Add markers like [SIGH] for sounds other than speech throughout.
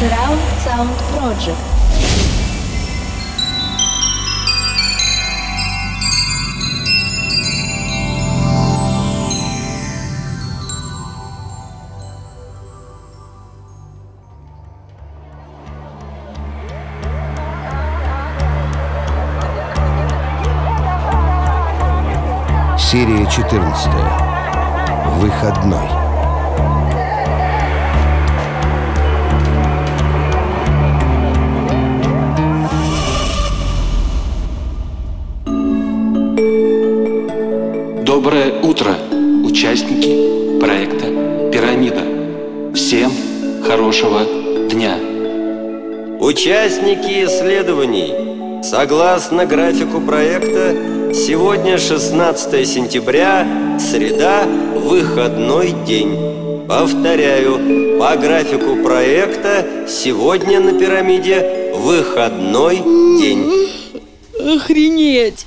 Surround Sound Project. Серия 14. Выходной. Доброе утро, участники проекта «Пирамида». Всем хорошего дня. Участники исследований, согласно графику проекта, сегодня 16 сентября, среда, выходной день. Повторяю, по графику проекта сегодня на пирамиде выходной день. Охренеть!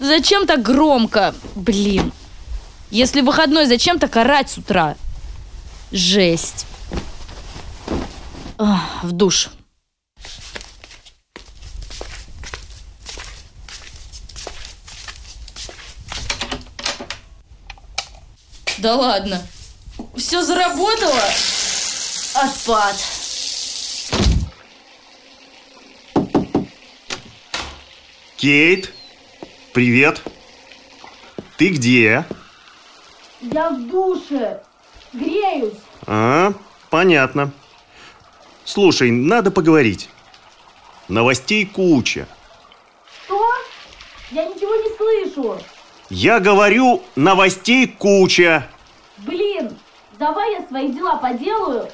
Зачем так громко? Блин. Если выходной, зачем так орать с утра? Жесть. Ах, в душ. Да ладно. Все заработало? Отпад. Кейт, привет. Ты где? Я в душе. Греюсь. А, понятно. Слушай, надо поговорить. Новостей куча. Что? Я ничего не слышу. Я говорю, новостей куча. Блин, давай я свои дела поделаю.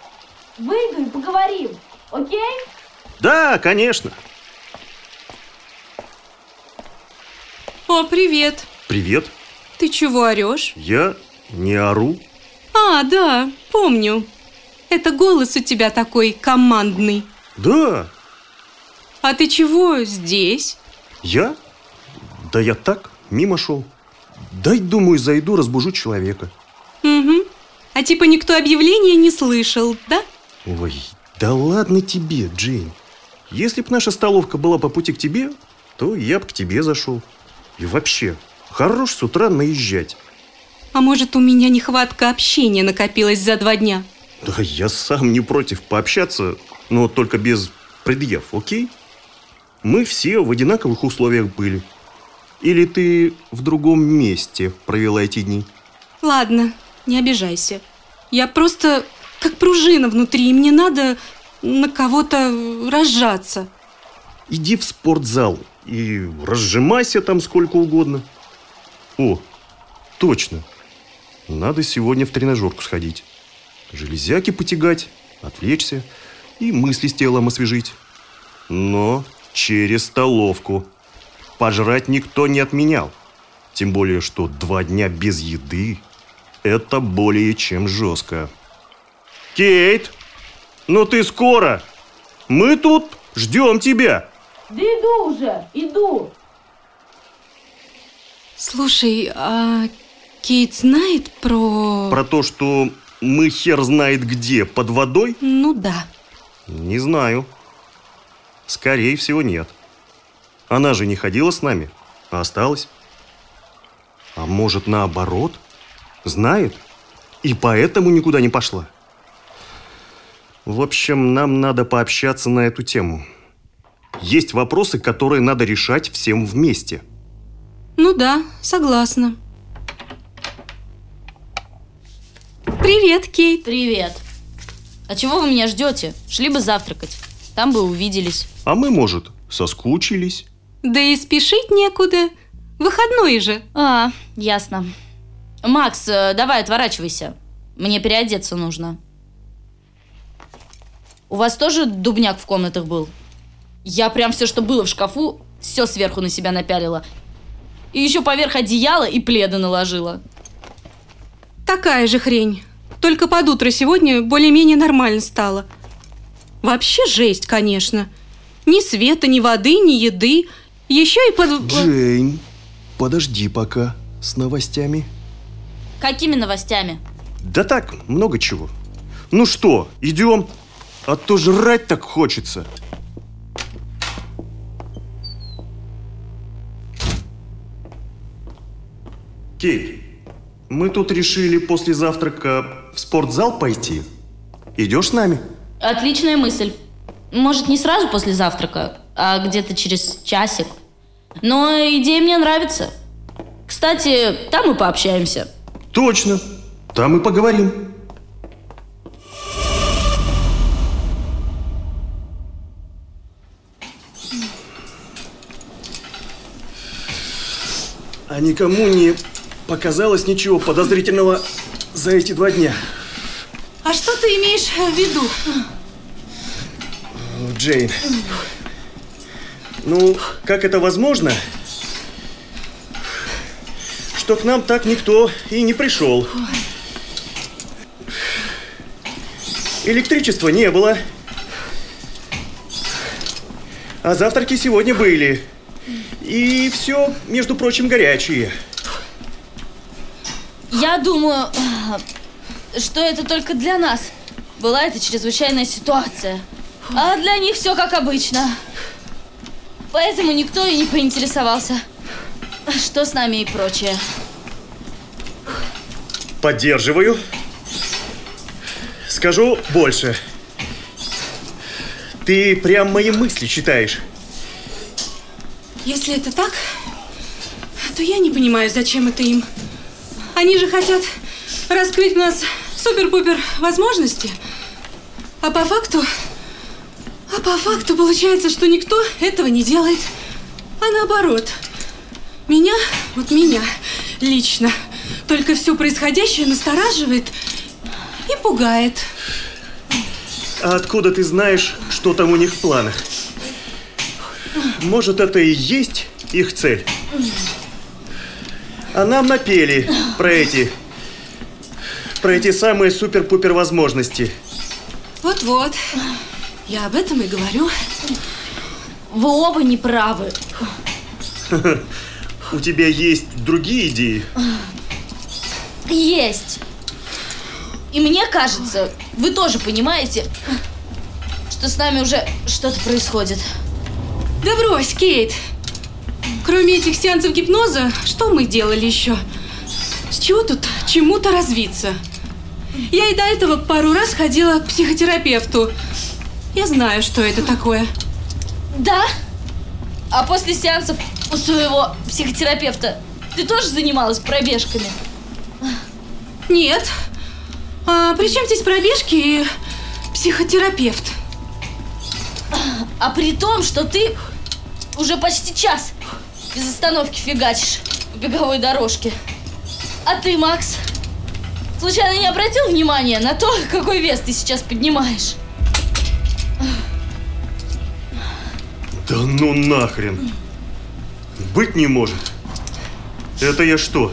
Выйду и поговорим. Окей? Да, конечно. О, привет. Привет. Ты чего орешь? Я не ору. А, да, помню. Это голос у тебя такой командный. Да, А ты чего здесь? я? Да я так, мимо шел. Дай, думаю, зайду, разбужу человека. Угу. А типа никто объявления не слышал, да? Ой, да ладно тебе, Джейн. Если б наша столовка была по пути к тебе, то я б к тебе зашел. И вообще, хорош с утра наезжать. А может, у меня нехватка общения накопилась за два дня? Да я сам не против пообщаться, но только без предъяв, окей? Мы все в одинаковых условиях были. Или ты в другом месте провела эти дни? Ладно, не обижайся. Я просто как пружина внутри, и мне надо на кого-то разжаться. Иди в спортзал и разжимайся там сколько угодно. О, точно. Надо сегодня в тренажерку сходить. Железяки потягать, отвлечься и мысли с телом освежить. Но через столовку. Пожрать никто не отменял. Тем более, что два дня без еды – это более чем жестко. Кейт, ну ты скоро? Мы тут ждем тебя. Да иду уже, иду. Слушай, а Кейт знает про... Про то, что мы хер знает где, под водой? Ну да. Не знаю. Скорее всего, нет. Она же не ходила с нами, а осталась. А может, наоборот? Знает? И поэтому никуда не пошла. В общем, нам надо пообщаться на эту тему. Есть вопросы, которые надо решать всем вместе. Ну да, согласна. Привет, Кейт. Привет. А чего вы меня ждете? Шли бы завтракать. Там бы увиделись. А мы, может, соскучились? Да и спешить некуда. Выходной же. А, ясно. Макс, э, давай отворачивайся. Мне переодеться нужно. У вас тоже дубняк в комнатах был? Я прям все, что было в шкафу, все сверху на себя напялила. И еще поверх одеяла и пледа наложила. Такая же хрень. Только под утро сегодня более-менее нормально стало. Вообще жесть, конечно. Ни света, ни воды, ни еды. Еще и под... Джейн, подожди пока с новостями. Какими новостями? Да так, много чего. Ну что, идем? А то жрать так хочется. Кейт, мы тут решили после завтрака в спортзал пойти. Идешь с нами? Отличная мысль. Может, не сразу после завтрака, а где-то через часик. Но идея мне нравится. Кстати, там мы пообщаемся. Точно. Там и поговорим. А никому не показалось ничего подозрительного за эти два дня. А что ты имеешь в виду? Джейн, ну, как это возможно, что к нам так никто и не пришел? Электричества не было. А завтраки сегодня были. И все, между прочим, горячие. Я думаю, что это только для нас была эта чрезвычайная ситуация. А для них все как обычно. Поэтому никто и не поинтересовался, что с нами и прочее. Поддерживаю. Скажу больше. Ты прям мои мысли читаешь. Если это так, то я не понимаю, зачем это им. Они же хотят раскрыть в нас супер-пупер возможности. А по факту... А по факту получается, что никто этого не делает. А наоборот. Меня, вот меня, лично, только все происходящее настораживает и пугает. А откуда ты знаешь, что там у них в планах? Может, это и есть их цель? А нам напели про эти... Про эти самые супер-пупер возможности. Вот-вот. Я об этом и говорю. Вы оба не правы. У тебя есть другие идеи? Есть. И мне кажется, вы тоже понимаете, что с нами уже что-то происходит. Да брось, Кейт. Кроме этих сеансов гипноза, что мы делали еще? С чего тут чему-то развиться? Я и до этого пару раз ходила к психотерапевту. Я знаю, что это такое. Да? А после сеансов у своего психотерапевта ты тоже занималась пробежками? Нет. А при чем здесь пробежки и психотерапевт? А при том, что ты уже почти час без остановки фигачишь по беговой дорожке. А ты, Макс, случайно не обратил внимания на то, [LAUGHS] какой вес ты сейчас поднимаешь? Да ну нахрен. Быть не может. Это я что,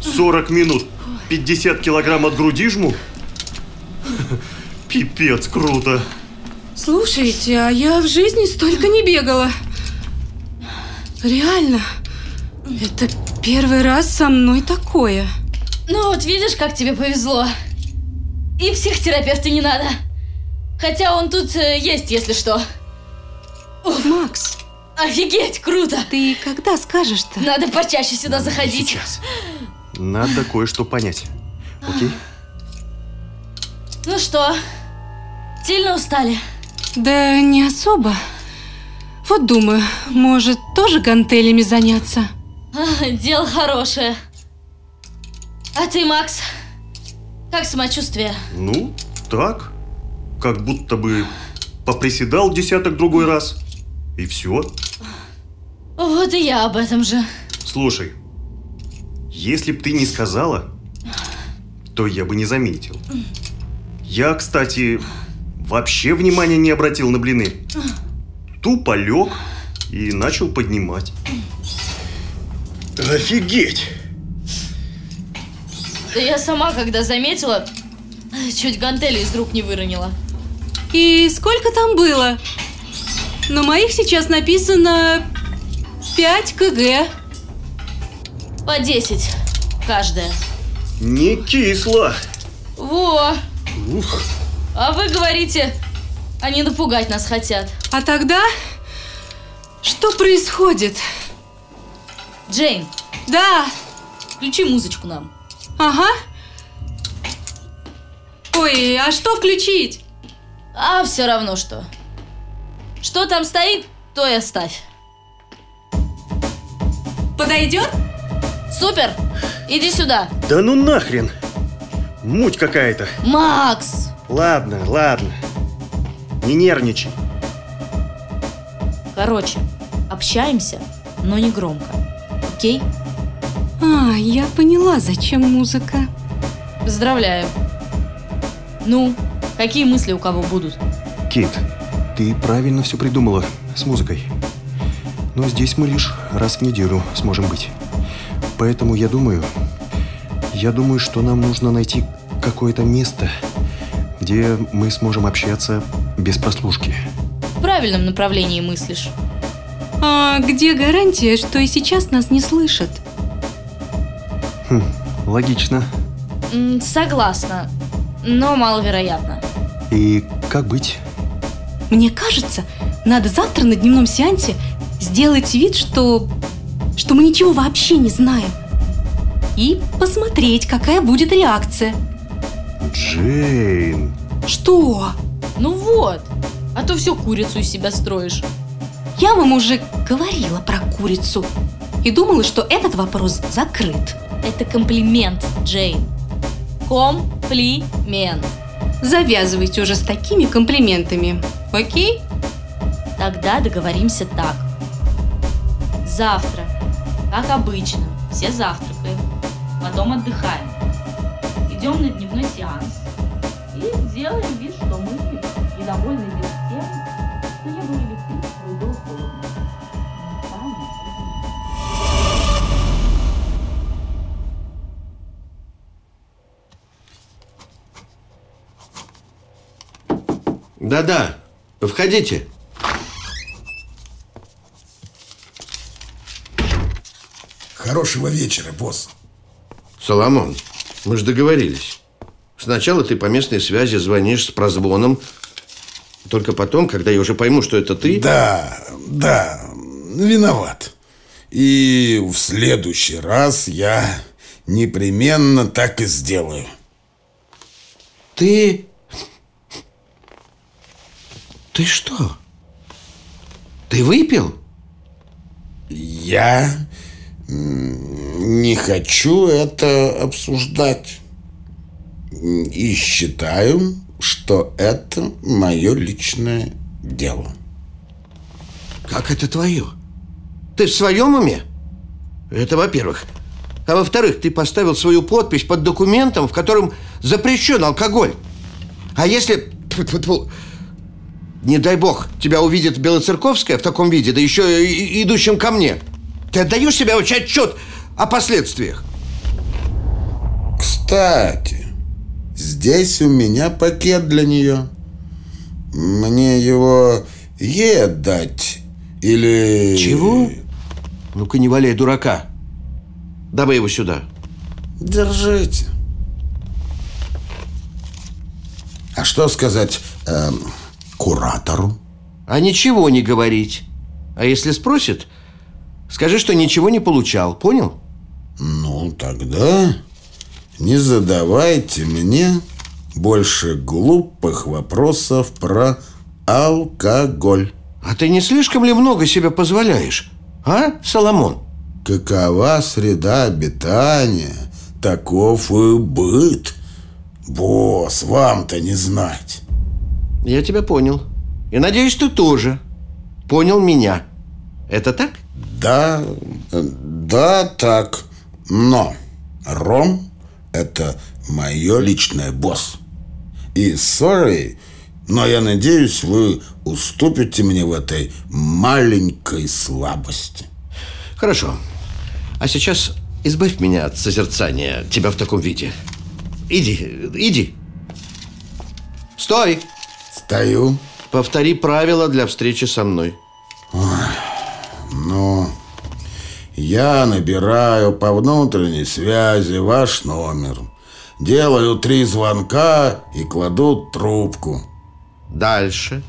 40 минут 50 килограмм от груди жму? [LAUGHS] Пипец, круто. Слушайте, а я в жизни столько не бегала. Реально. Это первый раз со мной такое. Ну вот видишь, как тебе повезло. И психотерапевта не надо. Хотя он тут э, есть, если что. Макс, Офигеть, круто! ты когда скажешь-то? Надо почаще сюда заходить. Сейчас. Надо кое-что понять. Окей? Ну что, сильно устали? Да не особо. Вот думаю, может, тоже гантелями заняться? А, дело хорошее. А ты, Макс, как самочувствие? Ну, так. Как будто бы поприседал десяток другой раз. И все. Вот и я об этом же. Слушай, если б ты не сказала, то я бы не заметил. Я, кстати, вообще внимания не обратил на блины. Тупо лег и начал поднимать. Офигеть! Да я сама, когда заметила, чуть гантели из рук не выронила. И сколько там было? На моих сейчас написано 5 кг. По 10 каждая. Не кисло. Во! Ух, А вы говорите, они напугать нас хотят. А тогда что происходит? Джейн, Да, включи музычку нам. ага. Ой, а что включить? А все равно что. Что там стоит, то и оставь. Подойдет? Супер! Иди сюда. да ну нахрен. Муть какая-то. Макс! Ладно, ладно. Не нервничай. Короче, общаемся, но не громко. Окей? А, я поняла, зачем музыка. Поздравляю. Ну, какие мысли у кого будут? Кит, ты правильно все придумала с музыкой. Но здесь мы лишь раз в неделю сможем быть. Поэтому я думаю... Я думаю, что нам нужно найти какое-то место, где мы сможем общаться без прослушки. В правильном направлении мыслишь. А где гарантия, что и сейчас нас не слышат? Хм, логично. М, Согласна, но маловероятно. И как быть? Мне кажется, надо завтра на дневном сеансе сделать вид, что... что мы ничего вообще не знаем. И посмотреть, какая будет реакция. Джейн. Что? Ну вот, а то все курицу из себя строишь. Я вам уже говорила про курицу. И думала, что этот вопрос закрыт. Это комплимент, Джейн. Комплимент. Завязывайте уже с такими комплиментами. Окей? Тогда договоримся так. Завтра, как обычно, все завтракаем, потом отдыхаем. Идем на дневной сеанс и делаем вид, что мы недовольны лишь тем, что не было электричества и было холодно. Да-да, входите. Хорошего вечера, босс. Соломон, мы же договорились. Сначала ты по местной связи звонишь с прозвоном, только потом, когда я уже пойму, что это ты... Да, да, виноват. И в следующий раз я непременно так и сделаю. Ты... Ты что? Ты выпил? Я не хочу это обсуждать. И считаю, что это мое личное дело. Как это твое? Ты в своем уме? Это во-первых. А во-вторых, ты поставил свою подпись под документом, в котором запрещен алкоголь. А если... Не дай бог, тебя увидит Белоцерковская в таком виде, да еще и- идущим ко мне. Ты отдаешь себе отчет о последствиях? Кстати, здесь у меня пакет для нее. Мне его ей отдать или... Чего? Ну-ка, не валяй дурака. Давай его сюда. Держите. А что сказать эм, куратору? А ничего не говорить. А если спросит, скажи, что ничего не получал. Понял? Ну, тогда не задавайте мне больше глупых вопросов про алкоголь. А ты не слишком ли много себе позволяешь? А, Соломон? Какова среда обитания, таков и быт. Босс, вам-то не знать. Я тебя понял. И надеюсь, ты тоже понял меня. Это так? Да, э, да, так. Но Ром – это мое личное босс. И, сори, но я надеюсь, вы уступите мне в этой маленькой слабости. Хорошо. А сейчас избавь меня от созерцания тебя в таком виде. Иди, иди. Стой! Стою. Повтори правила для встречи со мной. Ну, я набираю по внутренней связи ваш номер. делаю три звонка и кладу трубку. Дальше.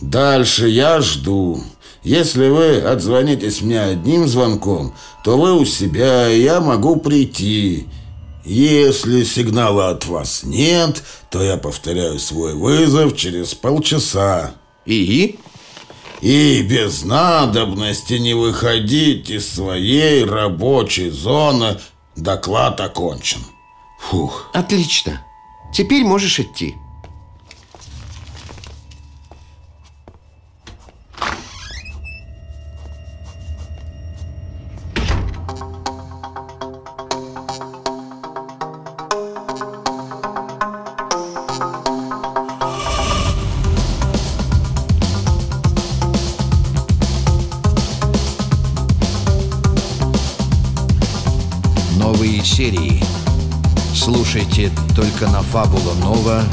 Дальше я жду. Если вы отзвонитесь мне одним звонком, то вы у себя, и я могу прийти. Если сигнала от вас нет, то я повторяю свой вызов через полчаса. И? И без надобности не выходить из своей рабочей зоны. Доклад окончен. Фух. Отлично. Теперь можешь идти. Только на fabulanova.ru.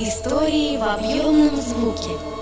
Истории в объемном звуке.